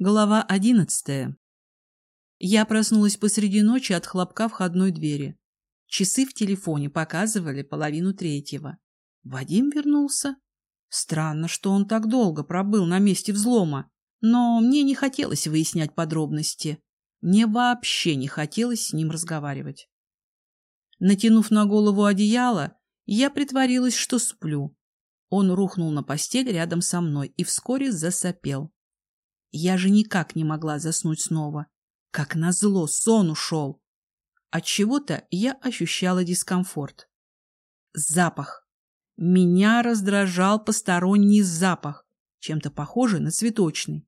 Глава одиннадцатая. Я проснулась посреди ночи от хлопка входной двери. Часы в телефоне показывали половину третьего. Вадим вернулся. Странно, что он так долго пробыл на месте взлома. Но мне не хотелось выяснять подробности. Мне вообще не хотелось с ним разговаривать. Натянув на голову одеяло, я притворилась, что сплю. Он рухнул на постель рядом со мной и вскоре засопел. Я же никак не могла заснуть снова. Как назло, сон ушел. От чего-то я ощущала дискомфорт. Запах. Меня раздражал посторонний запах, чем-то похожий на цветочный.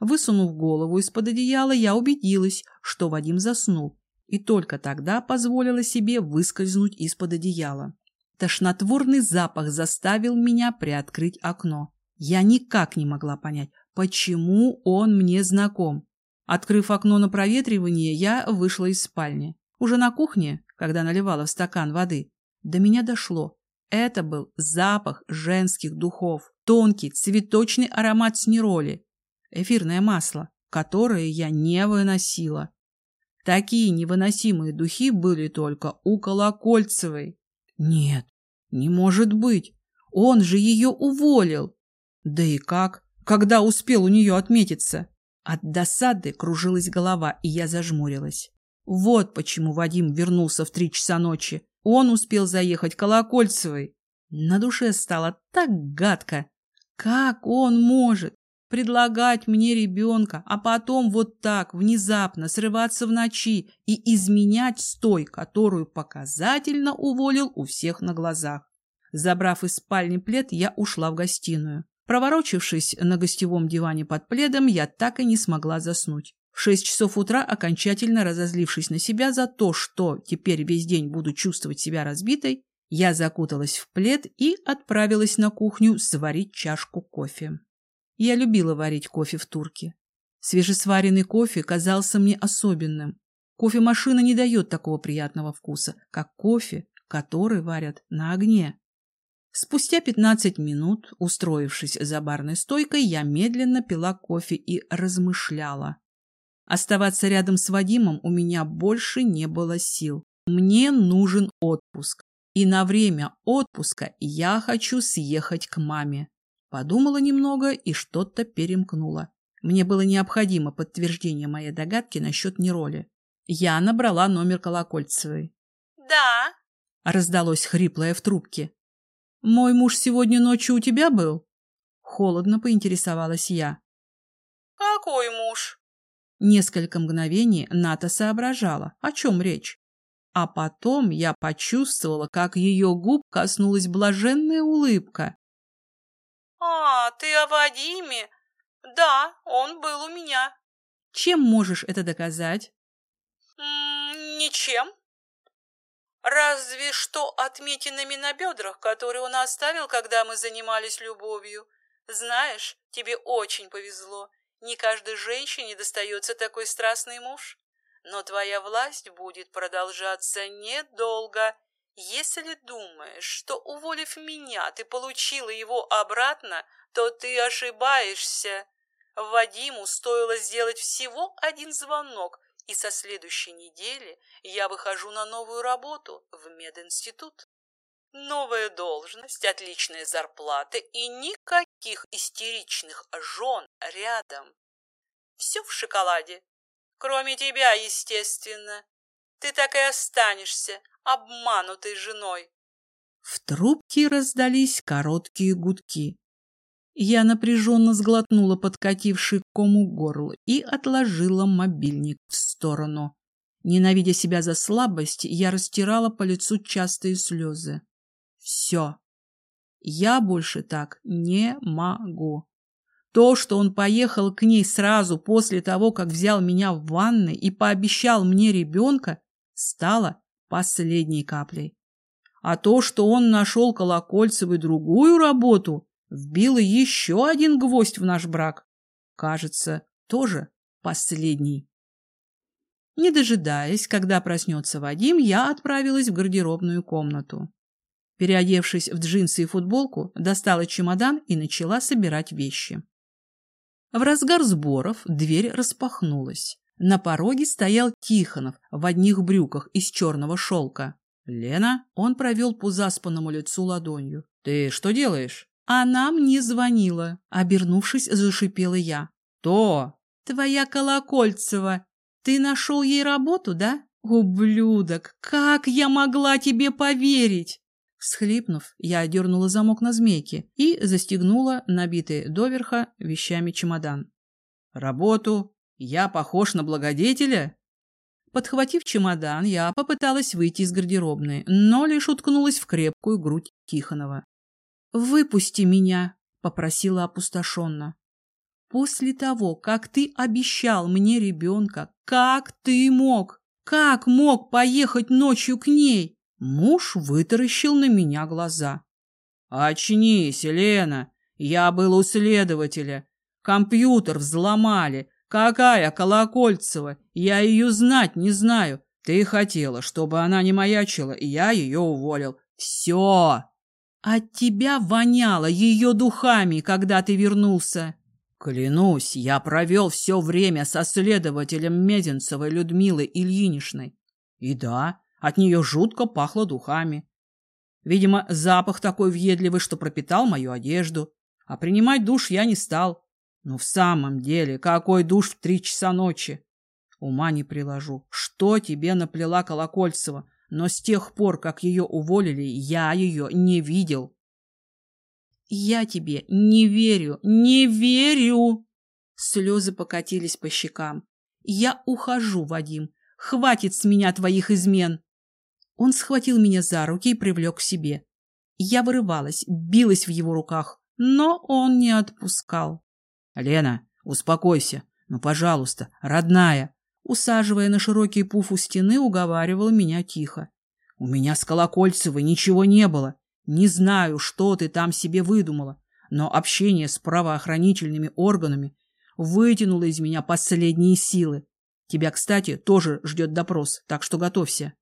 Высунув голову из-под одеяла, я убедилась, что Вадим заснул, и только тогда позволила себе выскользнуть из-под одеяла. Тошнотворный запах заставил меня приоткрыть окно. Я никак не могла понять, Почему он мне знаком? Открыв окно на проветривание, я вышла из спальни. Уже на кухне, когда наливала в стакан воды, до меня дошло. Это был запах женских духов, тонкий цветочный аромат снероли, эфирное масло, которое я не выносила. Такие невыносимые духи были только у Колокольцевой. Нет, не может быть, он же ее уволил. Да и как? Когда успел у нее отметиться. От досады кружилась голова, и я зажмурилась. Вот почему Вадим вернулся в три часа ночи. Он успел заехать к Колокольцевой. На душе стало так гадко. Как он может предлагать мне ребенка, а потом вот так внезапно срываться в ночи и изменять с той, которую показательно уволил у всех на глазах? Забрав из спальни плед, я ушла в гостиную. Проворочившись на гостевом диване под пледом, я так и не смогла заснуть. В шесть часов утра, окончательно разозлившись на себя за то, что теперь весь день буду чувствовать себя разбитой, я закуталась в плед и отправилась на кухню сварить чашку кофе. Я любила варить кофе в турке. Свежесваренный кофе казался мне особенным. Кофемашина не дает такого приятного вкуса, как кофе, который варят на огне. Спустя пятнадцать минут, устроившись за барной стойкой, я медленно пила кофе и размышляла. Оставаться рядом с Вадимом у меня больше не было сил. Мне нужен отпуск. И на время отпуска я хочу съехать к маме. Подумала немного и что-то перемкнула. Мне было необходимо подтверждение моей догадки насчет нероли. Я набрала номер Колокольцевой. «Да», — раздалось хриплое в трубке. «Мой муж сегодня ночью у тебя был?» Холодно поинтересовалась я. «Какой муж?» Несколько мгновений Ната соображала, о чем речь. А потом я почувствовала, как ее губ коснулась блаженная улыбка. «А, ты о Вадиме? Да, он был у меня». «Чем можешь это доказать?» М -м, «Ничем. Разве что отметинами на бедрах, которые он оставил, когда мы занимались любовью. Знаешь, тебе очень повезло. Не каждой женщине достается такой страстный муж. Но твоя власть будет продолжаться недолго. Если думаешь, что, уволив меня, ты получила его обратно, то ты ошибаешься. Вадиму стоило сделать всего один звонок, и со следующей недели я выхожу на новую работу в мединститут. Новая должность, отличная зарплата и никаких истеричных жен рядом. Все в шоколаде. Кроме тебя, естественно. Ты так и останешься обманутой женой. В трубке раздались короткие гудки. Я напряженно сглотнула подкативший кому горло и отложила мобильник в сторону. Ненавидя себя за слабость, я растирала по лицу частые слезы. Все. Я больше так не могу. То, что он поехал к ней сразу после того, как взял меня в ванной и пообещал мне ребенка, стало последней каплей. А то, что он нашел Колокольцевой другую работу, вбила еще один гвоздь в наш брак. Кажется, тоже последний. Не дожидаясь, когда проснется Вадим, я отправилась в гардеробную комнату. Переодевшись в джинсы и футболку, достала чемодан и начала собирать вещи. В разгар сборов дверь распахнулась. На пороге стоял Тихонов в одних брюках из черного шелка. «Лена?» Он провел по заспанному лицу ладонью. «Ты что делаешь?» Она мне звонила. Обернувшись, зашипела я. «То?» «Твоя Колокольцева. Ты нашел ей работу, да? Ублюдок! Как я могла тебе поверить?» Схлипнув, я одернула замок на змейке и застегнула набитый доверха вещами чемодан. «Работу? Я похож на благодетеля?» Подхватив чемодан, я попыталась выйти из гардеробной, но лишь уткнулась в крепкую грудь Тихонова. «Выпусти меня!» — попросила опустошенно. «После того, как ты обещал мне ребенка, как ты мог? Как мог поехать ночью к ней?» Муж вытаращил на меня глаза. «Очнись, Лена! Я был у следователя. Компьютер взломали. Какая Колокольцева? Я ее знать не знаю. Ты хотела, чтобы она не маячила, и я ее уволил. Все!» «От тебя воняло ее духами, когда ты вернулся!» «Клянусь, я провел все время со следователем Мезенцевой Людмилой Ильиничной. И да, от нее жутко пахло духами. Видимо, запах такой въедливый, что пропитал мою одежду. А принимать душ я не стал. Но в самом деле, какой душ в три часа ночи? Ума не приложу. Что тебе наплела Колокольцева? Но с тех пор, как ее уволили, я ее не видел. Я тебе не верю, не верю! Слезы покатились по щекам. Я ухожу, Вадим. Хватит с меня твоих измен. Он схватил меня за руки и привлек к себе. Я вырывалась, билась в его руках, но он не отпускал. — Лена, успокойся. Ну, пожалуйста, родная. Усаживая на широкий пуф у стены, уговаривала меня тихо. — У меня с Колокольцевой ничего не было. Не знаю, что ты там себе выдумала, но общение с правоохранительными органами вытянуло из меня последние силы. Тебя, кстати, тоже ждет допрос, так что готовься.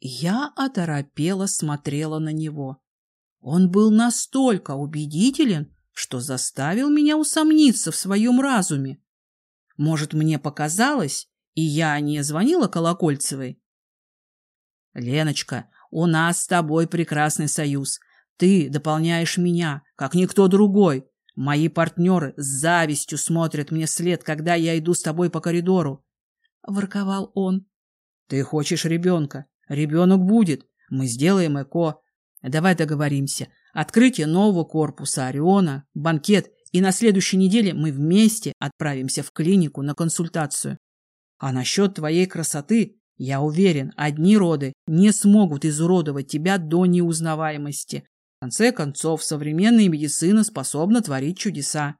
Я оторопела смотрела на него. Он был настолько убедителен, что заставил меня усомниться в своем разуме. Может, мне показалось, и я не звонила Колокольцевой? Леночка, у нас с тобой прекрасный союз. Ты дополняешь меня, как никто другой. Мои партнеры с завистью смотрят мне вслед, когда я иду с тобой по коридору. Ворковал он. Ты хочешь ребенка. Ребенок будет. Мы сделаем ЭКО. Давай договоримся. Открытие нового корпуса Ориона, банкет, и на следующей неделе мы вместе отправимся в клинику на консультацию. А насчет твоей красоты, я уверен, одни роды не смогут изуродовать тебя до неузнаваемости. В конце концов, современная медицина способна творить чудеса.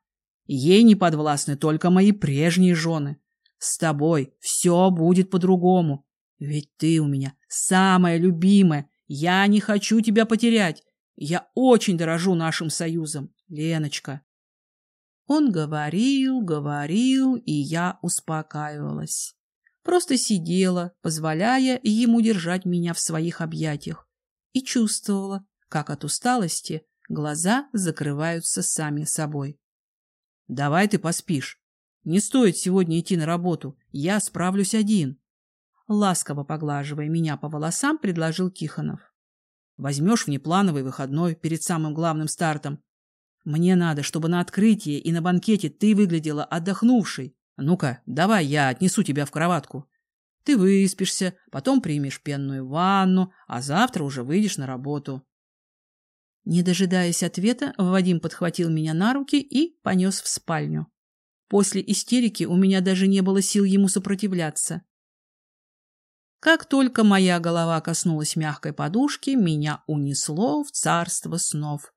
Ей не подвластны только мои прежние жены. С тобой все будет по-другому. Ведь ты у меня самая любимая. Я не хочу тебя потерять. Я очень дорожу нашим союзом, Леночка. Он говорил, говорил, и я успокаивалась. Просто сидела, позволяя ему держать меня в своих объятиях, и чувствовала, как от усталости глаза закрываются сами собой. — Давай ты поспишь. Не стоит сегодня идти на работу. Я справлюсь один ласково поглаживая меня по волосам, предложил Тихонов. Возьмешь внеплановый выходной перед самым главным стартом. Мне надо, чтобы на открытии и на банкете ты выглядела отдохнувшей. Ну-ка, давай я отнесу тебя в кроватку. Ты выспишься, потом примешь пенную ванну, а завтра уже выйдешь на работу. Не дожидаясь ответа, Вадим подхватил меня на руки и понес в спальню. После истерики у меня даже не было сил ему сопротивляться. Как только моя голова коснулась мягкой подушки, меня унесло в царство снов.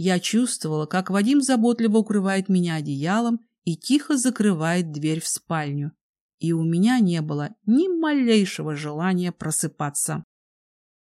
Я чувствовала, как Вадим заботливо укрывает меня одеялом и тихо закрывает дверь в спальню. И у меня не было ни малейшего желания просыпаться.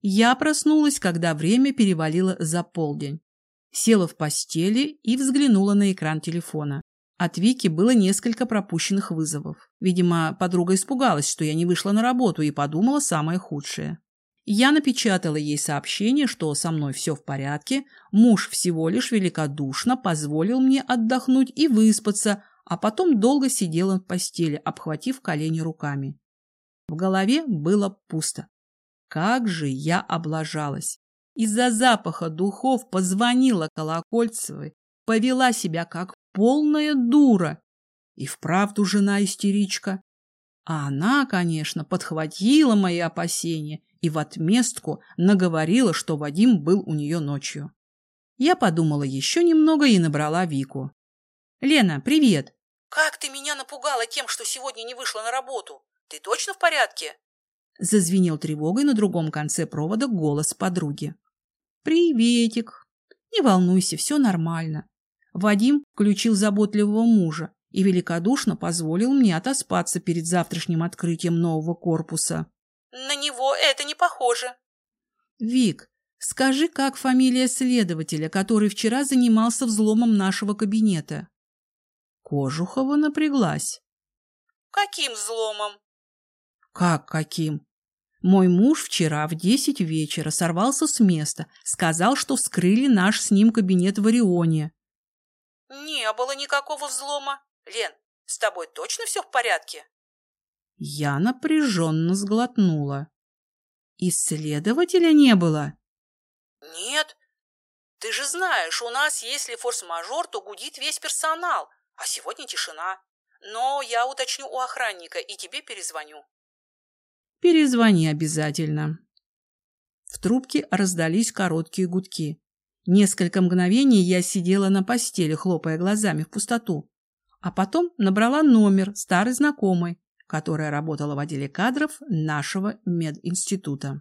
Я проснулась, когда время перевалило за полдень. Села в постели и взглянула на экран телефона. От Вики было несколько пропущенных вызовов. Видимо, подруга испугалась, что я не вышла на работу и подумала самое худшее. Я напечатала ей сообщение, что со мной все в порядке, муж всего лишь великодушно позволил мне отдохнуть и выспаться, а потом долго сидела в постели, обхватив колени руками. В голове было пусто. Как же я облажалась! Из-за запаха духов позвонила Колокольцевой, повела себя как полная дура. И вправду жена истеричка. А она, конечно, подхватила мои опасения и в отместку наговорила, что Вадим был у нее ночью. Я подумала еще немного и набрала Вику. «Лена, привет!» «Как ты меня напугала тем, что сегодня не вышла на работу? Ты точно в порядке?» Зазвенел тревогой на другом конце провода голос подруги. «Приветик! Не волнуйся, все нормально. Вадим включил заботливого мужа и великодушно позволил мне отоспаться перед завтрашним открытием нового корпуса. На него это не похоже. Вик, скажи, как фамилия следователя, который вчера занимался взломом нашего кабинета? Кожухова напряглась. Каким взломом? Как каким? Мой муж вчера в десять вечера сорвался с места, сказал, что вскрыли наш с ним кабинет в Орионе. Не было никакого взлома. Лен, с тобой точно все в порядке? Я напряженно сглотнула. Исследователя не было? Нет. Ты же знаешь, у нас, если форс-мажор, то гудит весь персонал, а сегодня тишина. Но я уточню у охранника и тебе перезвоню. Перезвони обязательно. В трубке раздались короткие гудки. Несколько мгновений я сидела на постели, хлопая глазами в пустоту. А потом набрала номер старой знакомой, которая работала в отделе кадров нашего мединститута.